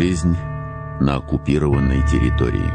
Жизнь на оккупированной территории.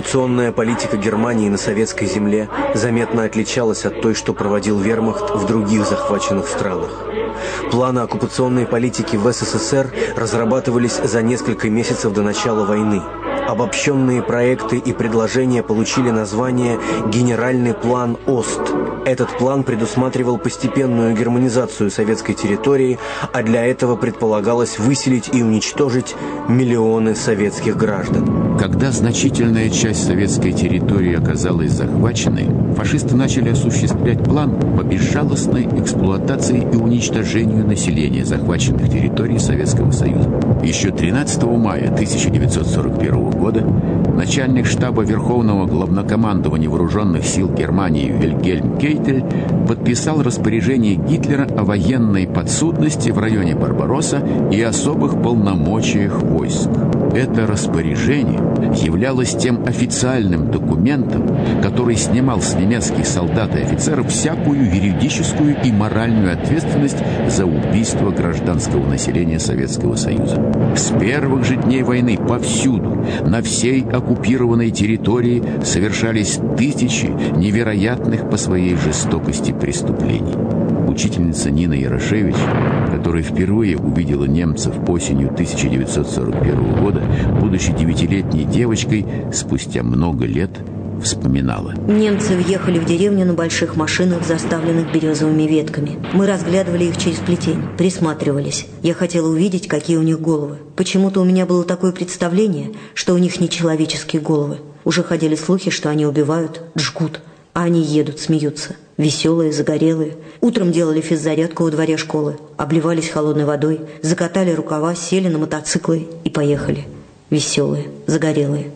Оккупационная политика Германии на советской земле заметно отличалась от той, что проводил вермахт в других захваченных странах. Планы оккупационной политики в СССР разрабатывались за несколько месяцев до начала войны. Обобщенные проекты и предложения получили название «Генеральный план ОСТ». Этот план предусматривал постепенную германизацию советской территории, а для этого предполагалось выселить и уничтожить миллионы советских граждан. Когда значительная часть советской территории оказалась захваченной, фашисты начали осуществлять план по безжалостной эксплуатации и уничтожению населения захваченных территорий Советского Союза. Еще 13 мая 1941 года начальник штаба Верховного главнокомандования вооруженных сил Германии Вильгельм Кейтель подписал распоряжение Гитлера о военной подсудности в районе Барбаросса и особых полномочиях войск. Это распоряжение являлось тем официальным документом, который снимал с немецких солдат и офицеров всякую юридическую и моральную ответственность за убийство гражданского населения Советского Союза. С первых же дней войны повсюду, на всей оккупированной территории совершались тысячи невероятных по своей жестокости преступлений. Учительница Нина Ярошевич, которая впервые увидела немцев осенью 1941 года, будучи девятилетней девочкой, спустя много лет вспоминала. Немцы въехали в деревню на больших машинах, заставленных березовыми ветками. Мы разглядывали их через плетень, присматривались. Я хотела увидеть, какие у них головы. Почему-то у меня было такое представление, что у них нечеловеческие головы. Уже ходили слухи, что они убивают, жгут, а они едут, смеются. Веселые, загорелые. Утром делали физзарядку во дворе школы, обливались холодной водой, закатали рукава, сели на мотоциклы и поехали. Веселые, загорелые.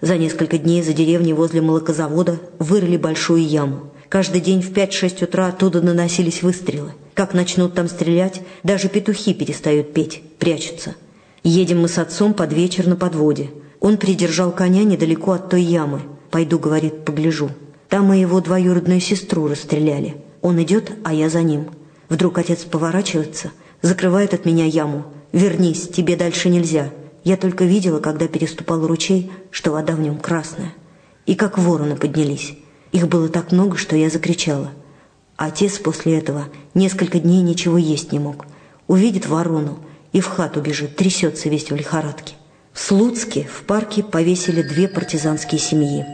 За несколько дней за деревней возле молокозавода вырыли большую яму. Каждый день в 5-6 утра оттуда наносились выстрелы. Как начнут там стрелять, даже петухи перестают петь, прячутся. Едем мы с отцом под вечер на подводе. Он придержал коня недалеко от той ямы. «Пойду», — говорит, — «погляжу». Там мы его двоюродную сестру расстреляли. Он идет, а я за ним. Вдруг отец поворачивается, закрывает от меня яму. «Вернись, тебе дальше нельзя». Я только видела, когда переступал ручей, что вода в нем красная. И как вороны поднялись. Их было так много, что я закричала. Отец после этого несколько дней ничего есть не мог. Увидит ворону и в хату бежит, трясется весь в лихорадке. В Слуцке в парке повесили две партизанские семьи.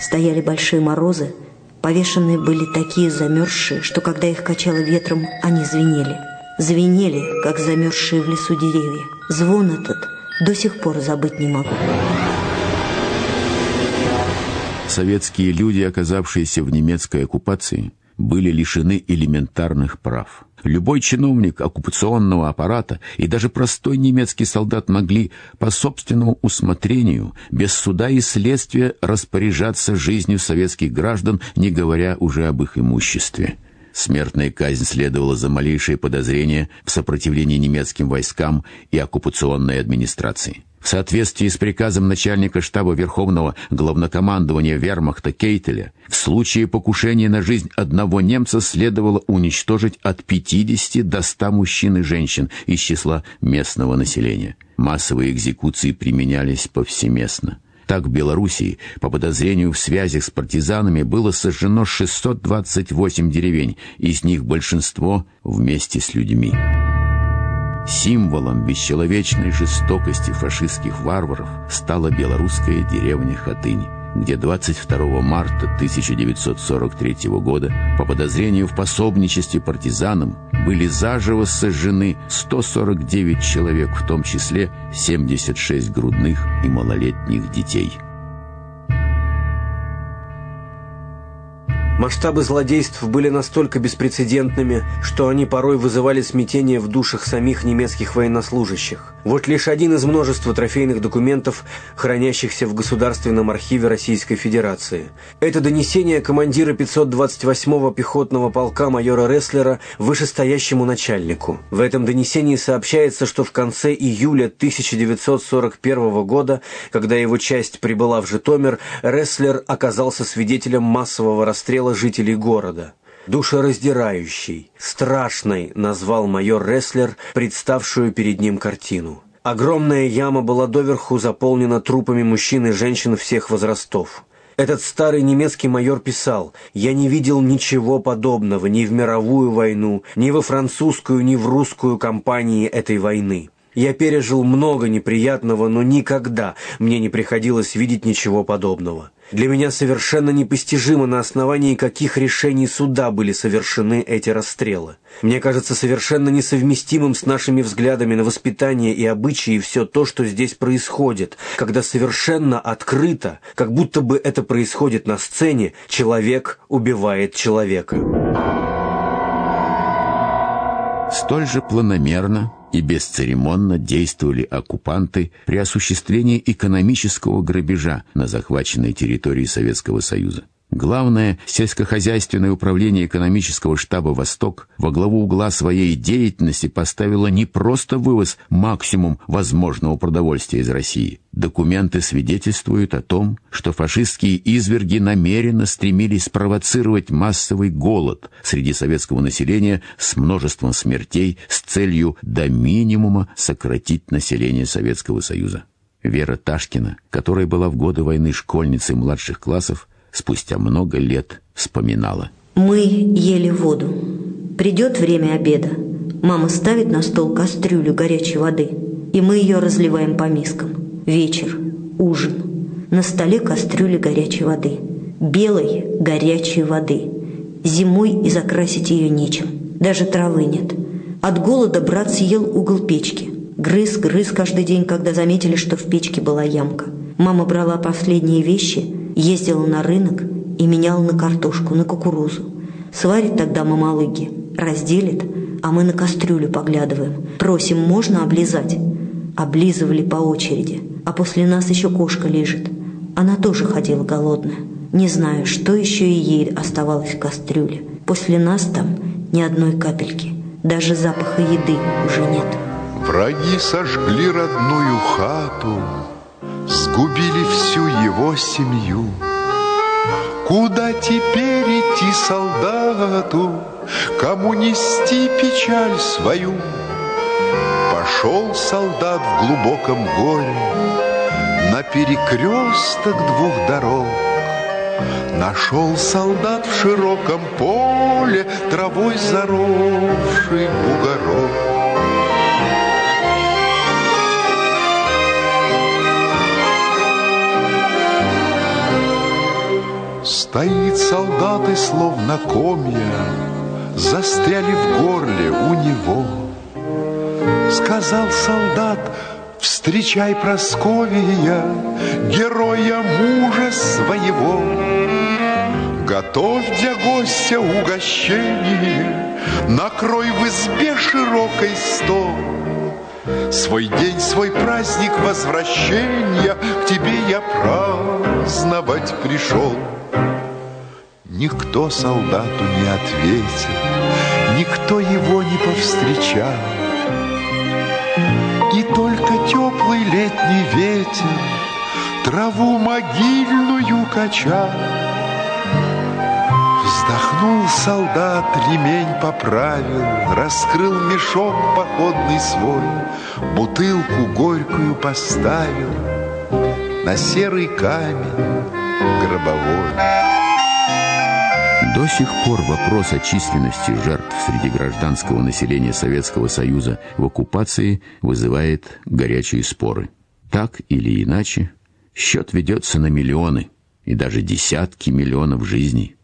Стояли большие морозы, повешенные были такие замерзшие, что когда их качало ветром, они звенели. Звенели, как замерзшие в лесу деревья. Звон этот до сих пор забыть не могу. Советские люди, оказавшиеся в немецкой оккупации, были лишены элементарных прав. Любой чиновник оккупационного аппарата и даже простой немецкий солдат могли по собственному усмотрению, без суда и следствия, распоряжаться жизнью советских граждан, не говоря уже об их имуществе. Смертная казнь следовала за малейшее подозрение в сопротивлении немецким войскам и оккупационной администрации. В соответствии с приказом начальника штаба Верховного главнокомандования вермахта Кейтеля, в случае покушения на жизнь одного немца следовало уничтожить от 50 до 100 мужчин и женщин из числа местного населения. Массовые экзекуции применялись повсеместно. Так в Белоруссии по подозрению в связях с партизанами было сожжено 628 деревень, из них большинство вместе с людьми. Символом бесчеловечной жестокости фашистских варваров стала белорусская деревня Хатынь, где 22 марта 1943 года по подозрению в пособничестве партизанам были заживо сожжены 149 человек, в том числе 76 грудных и малолетних детей. Масштабы злодейств были настолько беспрецедентными, что они порой вызывали смятение в душах самих немецких военнослужащих. Вот лишь один из множества трофейных документов, хранящихся в Государственном архиве Российской Федерации. Это донесение командира 528-го пехотного полка майора Ресслера вышестоящему начальнику. В этом донесении сообщается, что в конце июля 1941 года, когда его часть прибыла в Житомир, Ресслер оказался свидетелем массового расстрела жителей города душераздирающей, страшной назвал майор Рестлер представшую перед ним картину. Огромная яма была доверху заполнена трупами мужчин и женщин всех возрастов. Этот старый немецкий майор писал, «Я не видел ничего подобного ни в мировую войну, ни во французскую, ни в русскую кампании этой войны. Я пережил много неприятного, но никогда мне не приходилось видеть ничего подобного. Для меня совершенно непостижимо, на основании каких решений суда были совершены эти расстрелы. Мне кажется совершенно несовместимым с нашими взглядами на воспитание и обычаи все то, что здесь происходит, когда совершенно открыто, как будто бы это происходит на сцене, человек убивает человека. Столь же планомерно и бесцеремонно действовали оккупанты при осуществлении экономического грабежа на захваченной территории Советского Союза. Главное сельскохозяйственное управление экономического штаба «Восток» во главу угла своей деятельности поставило не просто вывоз максимум возможного продовольствия из России. Документы свидетельствуют о том, что фашистские изверги намеренно стремились спровоцировать массовый голод среди советского населения с множеством смертей с целью до минимума сократить население Советского Союза. Вера Ташкина, которая была в годы войны школьницей младших классов, спустя много лет вспоминала. Мы ели воду. Придет время обеда. Мама ставит на стол кастрюлю горячей воды, и мы ее разливаем по мискам. Вечер, ужин. На столе кастрюля горячей воды. Белой горячей воды. Зимой и закрасить ее нечем. Даже травы нет. От голода брат съел угол печки. Грыз, грыз каждый день, когда заметили, что в печке была ямка. Мама брала последние вещи – Ездила на рынок и меняла на картошку, на кукурузу. Сварит тогда мамалыги, разделит, а мы на кастрюлю поглядываем. Просим, можно облизать? Облизывали по очереди, а после нас еще кошка лежит. Она тоже ходила голодная. Не знаю, что еще и ей оставалось в кастрюле. После нас там ни одной капельки. Даже запаха еды уже нет. Враги сожгли родную хату, Сгубили всю его семью. Куда теперь идти солдату, Кому нести печаль свою? Пошел солдат в глубоком горе На перекресток двух дорог. Нашел солдат в широком поле Травой заросший бугорок. Стоит солдаты, словно комья, Застряли в горле у него. Сказал солдат, встречай Просковия, Героя мужа своего. Готовь для гостя угощение, Накрой в избе широкой стол. Свой день, свой праздник возвращения К тебе я праздновать пришел. Никто солдату не ответил, Никто его не повстречал. И только теплый летний ветер Траву могильную качал. Вздохнул солдат, ремень поправил, Раскрыл мешок походный свой, Бутылку горькую поставил На серый камень гробовой. До сих пор вопрос о численности жертв среди гражданского населения Советского Союза в оккупации вызывает горячие споры. Так или иначе, счет ведется на миллионы и даже десятки миллионов жизней.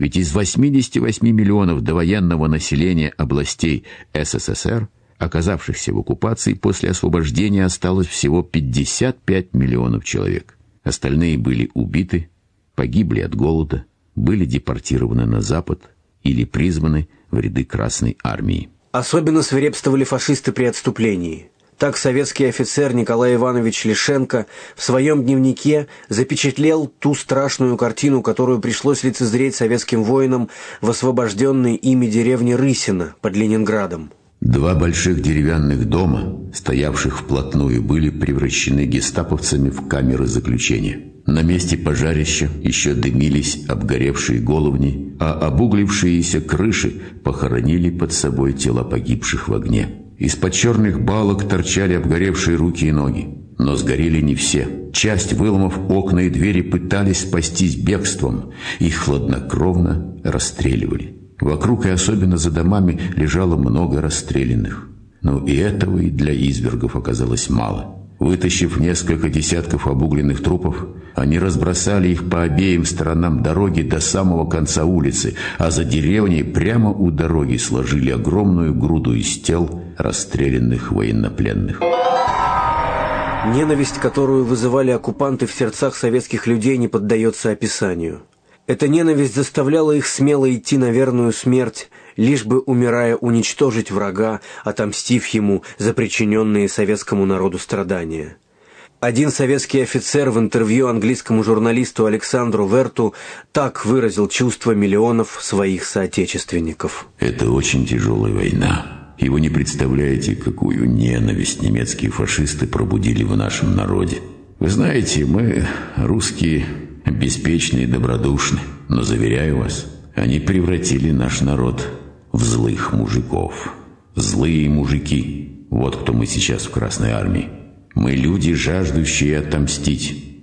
Ведь из 88 миллионов довоенного населения областей СССР, оказавшихся в оккупации после освобождения, осталось всего 55 миллионов человек. Остальные были убиты, погибли от голода, были депортированы на Запад или призваны в ряды Красной Армии. Особенно свирепствовали фашисты при отступлении. Так советский офицер Николай Иванович Лишенко в своем дневнике запечатлел ту страшную картину, которую пришлось лицезреть советским воинам в освобожденной ими деревне Рысино под Ленинградом. Два больших деревянных дома, стоявших вплотную, были превращены гестаповцами в камеры заключения. На месте пожарища еще дымились обгоревшие головни, а обуглившиеся крыши похоронили под собой тела погибших в огне. Из-под черных балок торчали обгоревшие руки и ноги. Но сгорели не все. Часть, выломав окна и двери, пытались спастись бегством. Их хладнокровно расстреливали. Вокруг и особенно за домами лежало много расстрелянных. Но и этого и для извергов оказалось мало. Вытащив несколько десятков обугленных трупов, они разбросали их по обеим сторонам дороги до самого конца улицы, а за деревней прямо у дороги сложили огромную груду из тел расстрелянных военнопленных. Ненависть, которую вызывали оккупанты в сердцах советских людей, не поддается описанию. Эта ненависть заставляла их смело идти на верную смерть, лишь бы, умирая, уничтожить врага, отомстив ему за причиненные советскому народу страдания. Один советский офицер в интервью английскому журналисту Александру Верту так выразил чувства миллионов своих соотечественников. «Это очень тяжелая война, и вы не представляете, какую ненависть немецкие фашисты пробудили в нашем народе. Вы знаете, мы, русские, беспечны и добродушны, но, заверяю вас, они превратили наш народ в злых мужиков. Злые мужики. Вот кто мы сейчас в Красной Армии. Мы люди, жаждущие отомстить.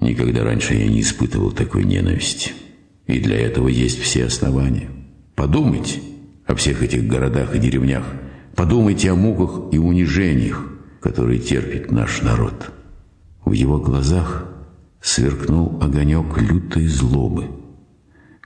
Никогда раньше я не испытывал такой ненависти. И для этого есть все основания. Подумайте о всех этих городах и деревнях. Подумайте о муках и унижениях, которые терпит наш народ. В его глазах сверкнул огонек лютой злобы.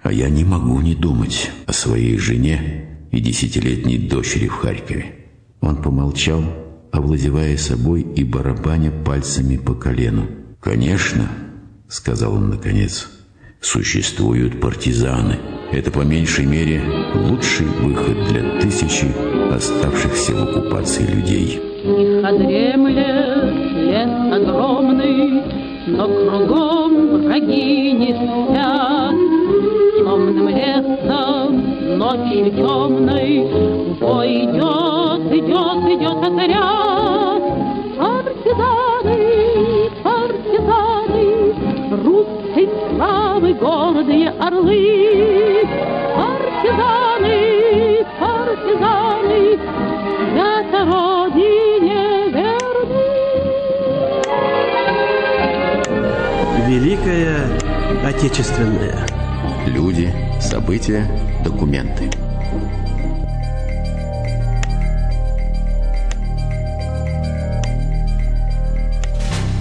А я не могу не думать о своей жене и десятилетней дочери в Харькове. Он помолчал, овладевая собой и барабаня пальцами по колену. «Конечно», — сказал он наконец, — «существуют партизаны. Это по меньшей мере лучший выход для тысячи оставшихся в оккупации людей». Тихо дремлет лес огромный, но кругом враги не спят. Темным лесом, ночью темной, бой идет, идет, идет отряд. Партизаны, партизаны, русской славы гордые орлы. Партизаны, партизаны, свято родине верны. Великая Отечественная. Люди, события, документы.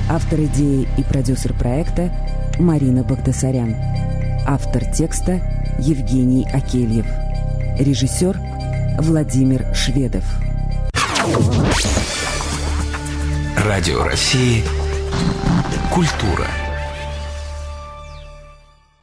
Автор идеи и продюсер проекта Марина Багдасарян. Автор текста Евгений Акельев. Режиссер Владимир Шведов. Радио России. Культура.